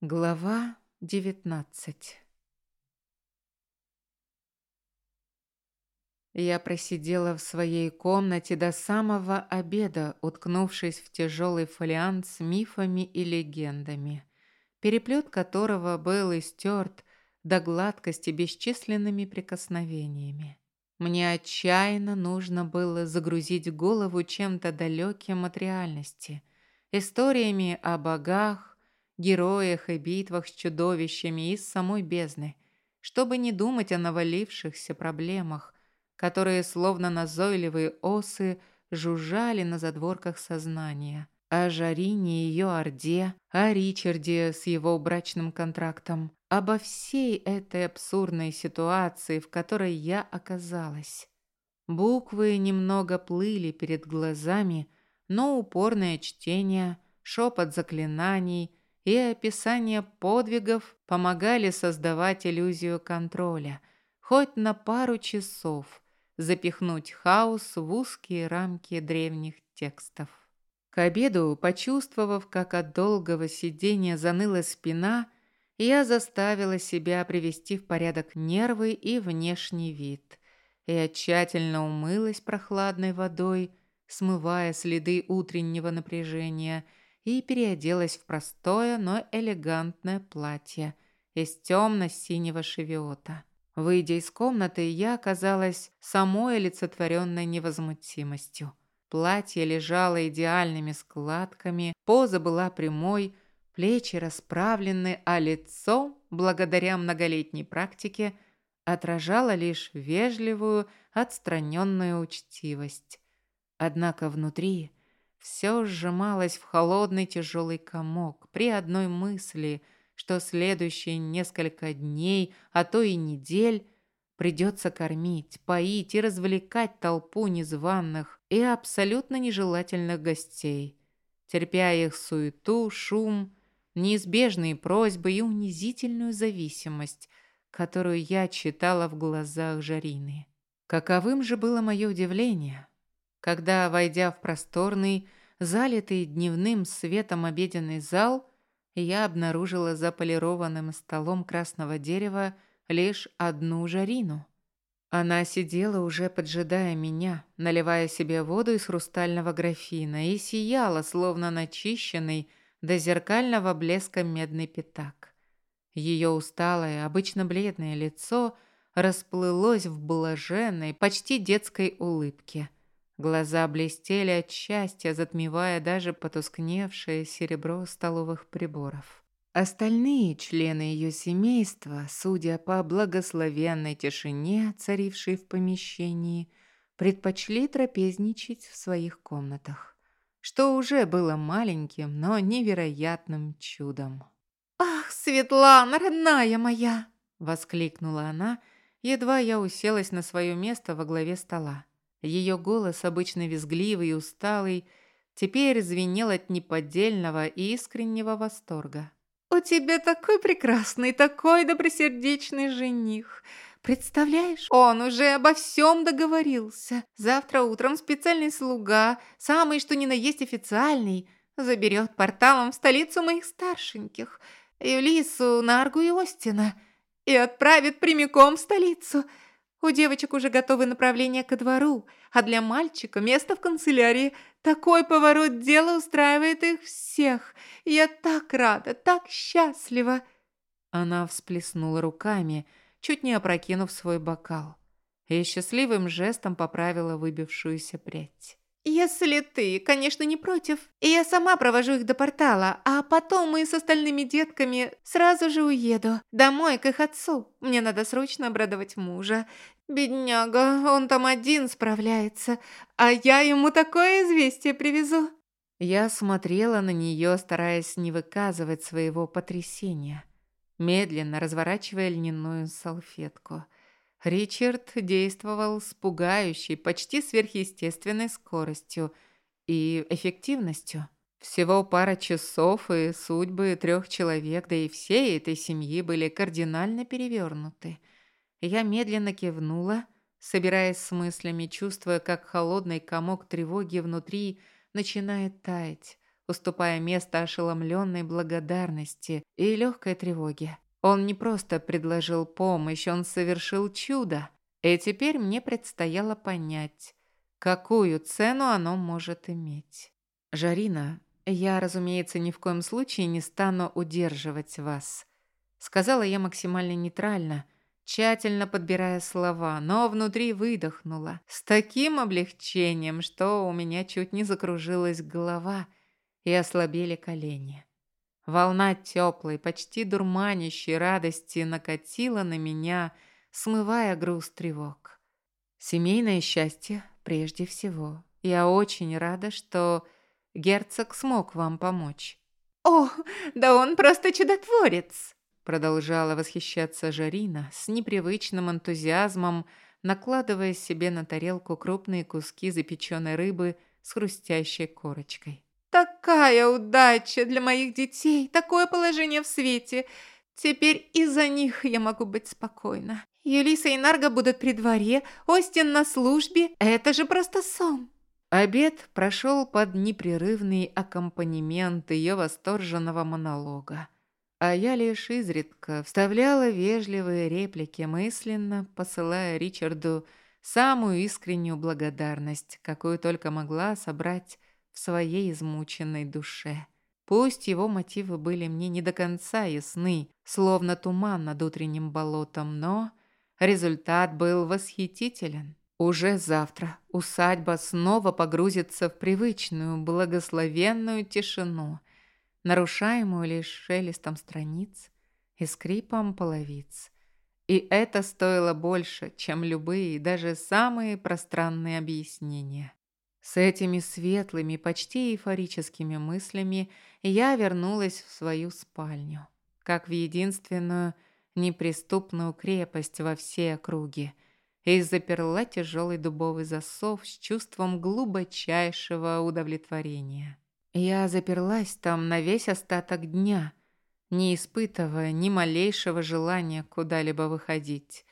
Глава девятнадцать Я просидела в своей комнате до самого обеда, уткнувшись в тяжелый фолиант с мифами и легендами, переплет которого был истерт до гладкости бесчисленными прикосновениями. Мне отчаянно нужно было загрузить голову чем-то далеким от реальности, историями о богах, героях и битвах с чудовищами из самой бездны, чтобы не думать о навалившихся проблемах, которые, словно назойливые осы, жужжали на задворках сознания. О Жарине и ее Орде, о Ричарде с его брачным контрактом, обо всей этой абсурдной ситуации, в которой я оказалась. Буквы немного плыли перед глазами, но упорное чтение, шепот заклинаний – и описание подвигов помогали создавать иллюзию контроля, хоть на пару часов запихнуть хаос в узкие рамки древних текстов. К обеду, почувствовав, как от долгого сидения заныла спина, я заставила себя привести в порядок нервы и внешний вид. Я тщательно умылась прохладной водой, смывая следы утреннего напряжения – и переоделась в простое, но элегантное платье из темно-синего шевиота. Выйдя из комнаты, я оказалась самой олицетворенной невозмутимостью. Платье лежало идеальными складками, поза была прямой, плечи расправлены, а лицо, благодаря многолетней практике, отражало лишь вежливую, отстраненную учтивость. Однако внутри все сжималось в холодный тяжелый комок при одной мысли, что следующие несколько дней, а то и недель придется кормить, поить и развлекать толпу незваных и абсолютно нежелательных гостей, терпя их суету, шум, неизбежные просьбы и унизительную зависимость, которую я читала в глазах Жарины. Каковым же было мое удивление, когда, войдя в просторный, залитый дневным светом обеденный зал, я обнаружила за полированным столом красного дерева лишь одну жарину. Она сидела уже поджидая меня, наливая себе воду из хрустального графина и сияла, словно начищенный до зеркального блеска медный пятак. Ее усталое, обычно бледное лицо расплылось в блаженной, почти детской улыбке – Глаза блестели от счастья, затмевая даже потускневшее серебро столовых приборов. Остальные члены ее семейства, судя по благословенной тишине, царившей в помещении, предпочли трапезничать в своих комнатах, что уже было маленьким, но невероятным чудом. «Ах, Светлана, родная моя!» — воскликнула она, едва я уселась на свое место во главе стола. Ее голос, обычно визгливый и усталый, теперь звенел от неподдельного и искреннего восторга. «У тебя такой прекрасный, такой добросердечный жених. Представляешь, он уже обо всем договорился. Завтра утром специальный слуга, самый что ни на есть официальный, заберет порталом в столицу моих старшеньких, Юлису, Наргу и Остина, и отправит прямиком в столицу». У девочек уже готовы направления ко двору, а для мальчика место в канцелярии. Такой поворот дела устраивает их всех. Я так рада, так счастлива!» Она всплеснула руками, чуть не опрокинув свой бокал, и счастливым жестом поправила выбившуюся прядь. «Если ты, конечно, не против, и я сама провожу их до портала, а потом мы с остальными детками сразу же уеду домой к их отцу. Мне надо срочно обрадовать мужа. Бедняга, он там один справляется, а я ему такое известие привезу». Я смотрела на нее, стараясь не выказывать своего потрясения, медленно разворачивая льняную салфетку – Ричард действовал с пугающей, почти сверхъестественной скоростью и эффективностью. Всего пара часов, и судьбы трех человек, да и всей этой семьи были кардинально перевернуты. Я медленно кивнула, собираясь с мыслями, чувствуя, как холодный комок тревоги внутри начинает таять, уступая место ошеломленной благодарности и легкой тревоге. Он не просто предложил помощь, он совершил чудо. И теперь мне предстояло понять, какую цену оно может иметь. «Жарина, я, разумеется, ни в коем случае не стану удерживать вас», сказала я максимально нейтрально, тщательно подбирая слова, но внутри выдохнула с таким облегчением, что у меня чуть не закружилась голова и ослабели колени. Волна теплой, почти дурманящей радости накатила на меня, смывая груз тревог. Семейное счастье прежде всего. Я очень рада, что герцог смог вам помочь. «О, да он просто чудотворец!» Продолжала восхищаться Жарина с непривычным энтузиазмом, накладывая себе на тарелку крупные куски запеченной рыбы с хрустящей корочкой. Такая удача для моих детей, такое положение в свете. Теперь из-за них я могу быть спокойна. Юлиса и Нарга будут при дворе, Остин на службе. Это же просто сон. Обед прошел под непрерывный аккомпанемент ее восторженного монолога. А я лишь изредка вставляла вежливые реплики мысленно, посылая Ричарду самую искреннюю благодарность, какую только могла собрать своей измученной душе. Пусть его мотивы были мне не до конца ясны, словно туман над утренним болотом, но результат был восхитителен. Уже завтра усадьба снова погрузится в привычную, благословенную тишину, нарушаемую лишь шелестом страниц и скрипом половиц. И это стоило больше, чем любые, даже самые пространные объяснения. С этими светлыми, почти эйфорическими мыслями я вернулась в свою спальню, как в единственную неприступную крепость во всей округе, и заперла тяжелый дубовый засов с чувством глубочайшего удовлетворения. Я заперлась там на весь остаток дня, не испытывая ни малейшего желания куда-либо выходить.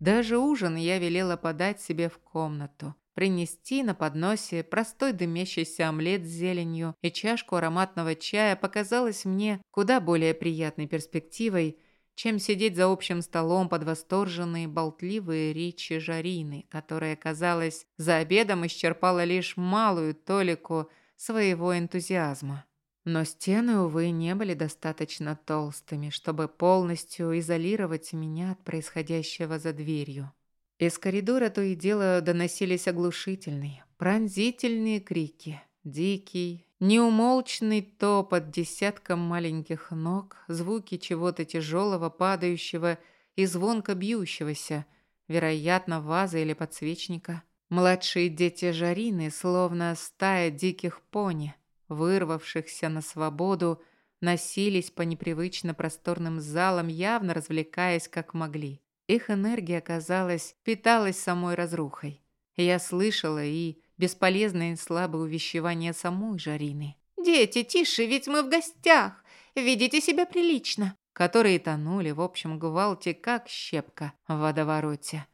Даже ужин я велела подать себе в комнату, Принести на подносе простой дымящийся омлет с зеленью и чашку ароматного чая показалось мне куда более приятной перспективой, чем сидеть за общим столом под восторженные болтливые речи Жарины, которая, казалось, за обедом исчерпала лишь малую толику своего энтузиазма. Но стены, увы, не были достаточно толстыми, чтобы полностью изолировать меня от происходящего за дверью. Из коридора то и дело доносились оглушительные, пронзительные крики. Дикий, неумолчный топот десятком маленьких ног, звуки чего-то тяжелого, падающего и звонко бьющегося, вероятно, вазы или подсвечника. Младшие дети Жарины, словно стая диких пони, вырвавшихся на свободу, носились по непривычно просторным залам, явно развлекаясь как могли. Их энергия, казалось, питалась самой разрухой. Я слышала и бесполезное слабое увещевание самой Жарины. «Дети, тише, ведь мы в гостях! Ведите себя прилично!» Которые тонули в общем гвалте, как щепка в водовороте.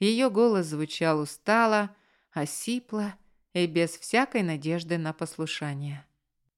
Ее голос звучал устало, осипло и без всякой надежды на послушание.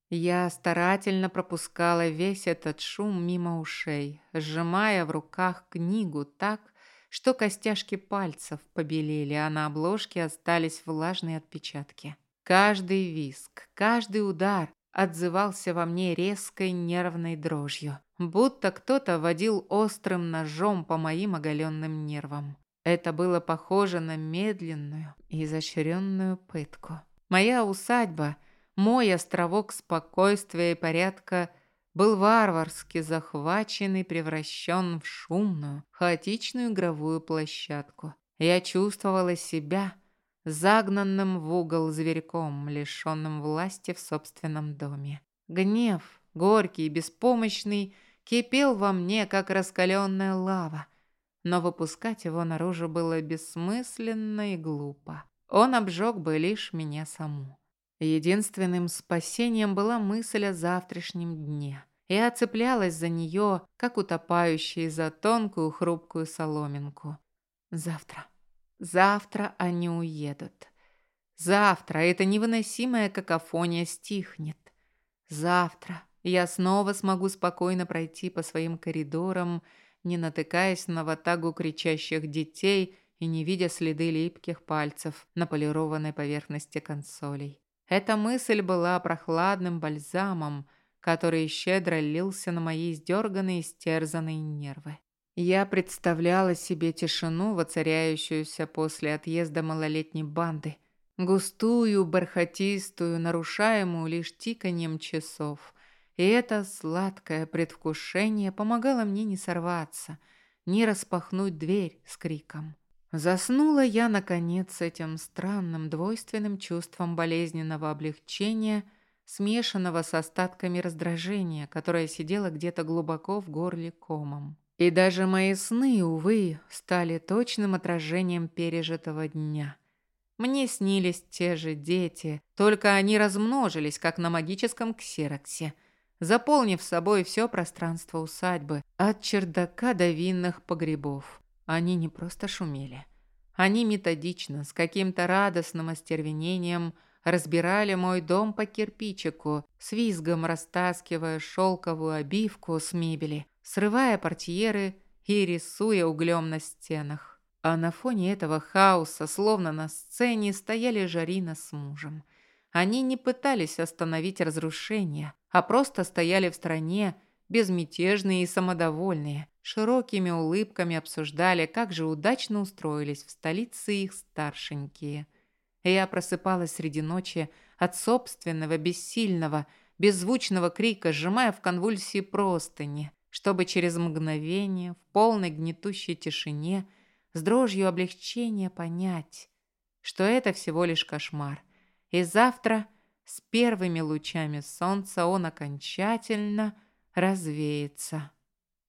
Я старательно пропускала весь этот шум мимо ушей, сжимая в руках книгу так, что костяшки пальцев побелели, а на обложке остались влажные отпечатки. Каждый виск, каждый удар отзывался во мне резкой нервной дрожью, будто кто-то водил острым ножом по моим оголенным нервам. Это было похоже на медленную и изощренную пытку. Моя усадьба – мой островок спокойствия и порядка был варварски захвачен и превращен в шумную, хаотичную игровую площадку. Я чувствовала себя загнанным в угол зверьком, лишенным власти в собственном доме. Гнев, горький и беспомощный, кипел во мне, как раскаленная лава, но выпускать его наружу было бессмысленно и глупо. Он обжег бы лишь меня саму. Единственным спасением была мысль о завтрашнем дне. Я цеплялась за нее, как утопающий за тонкую хрупкую соломинку. Завтра. Завтра они уедут. Завтра эта невыносимая какофония стихнет. Завтра я снова смогу спокойно пройти по своим коридорам, не натыкаясь на ватагу кричащих детей и не видя следы липких пальцев на полированной поверхности консолей. Эта мысль была прохладным бальзамом, который щедро лился на мои издерганные и стерзанные нервы. Я представляла себе тишину, воцаряющуюся после отъезда малолетней банды. Густую, бархатистую, нарушаемую лишь тиканьем часов. И это сладкое предвкушение помогало мне не сорваться, не распахнуть дверь с криком. Заснула я, наконец, с этим странным двойственным чувством болезненного облегчения, смешанного с остатками раздражения, которое сидело где-то глубоко в горле комом. И даже мои сны, увы, стали точным отражением пережитого дня. Мне снились те же дети, только они размножились, как на магическом ксероксе, заполнив собой все пространство усадьбы, от чердака до винных погребов. Они не просто шумели. Они методично, с каким-то радостным остервенением разбирали мой дом по кирпичику, с визгом растаскивая шелковую обивку с мебели, срывая портьеры и рисуя углем на стенах. А на фоне этого хаоса, словно на сцене, стояли Жарина с мужем. Они не пытались остановить разрушение, а просто стояли в стороне, безмятежные и самодовольные, широкими улыбками обсуждали, как же удачно устроились в столице их старшенькие. Я просыпалась среди ночи от собственного бессильного, беззвучного крика, сжимая в конвульсии простыни, чтобы через мгновение, в полной гнетущей тишине, с дрожью облегчения понять, что это всего лишь кошмар. И завтра с первыми лучами солнца он окончательно развеется.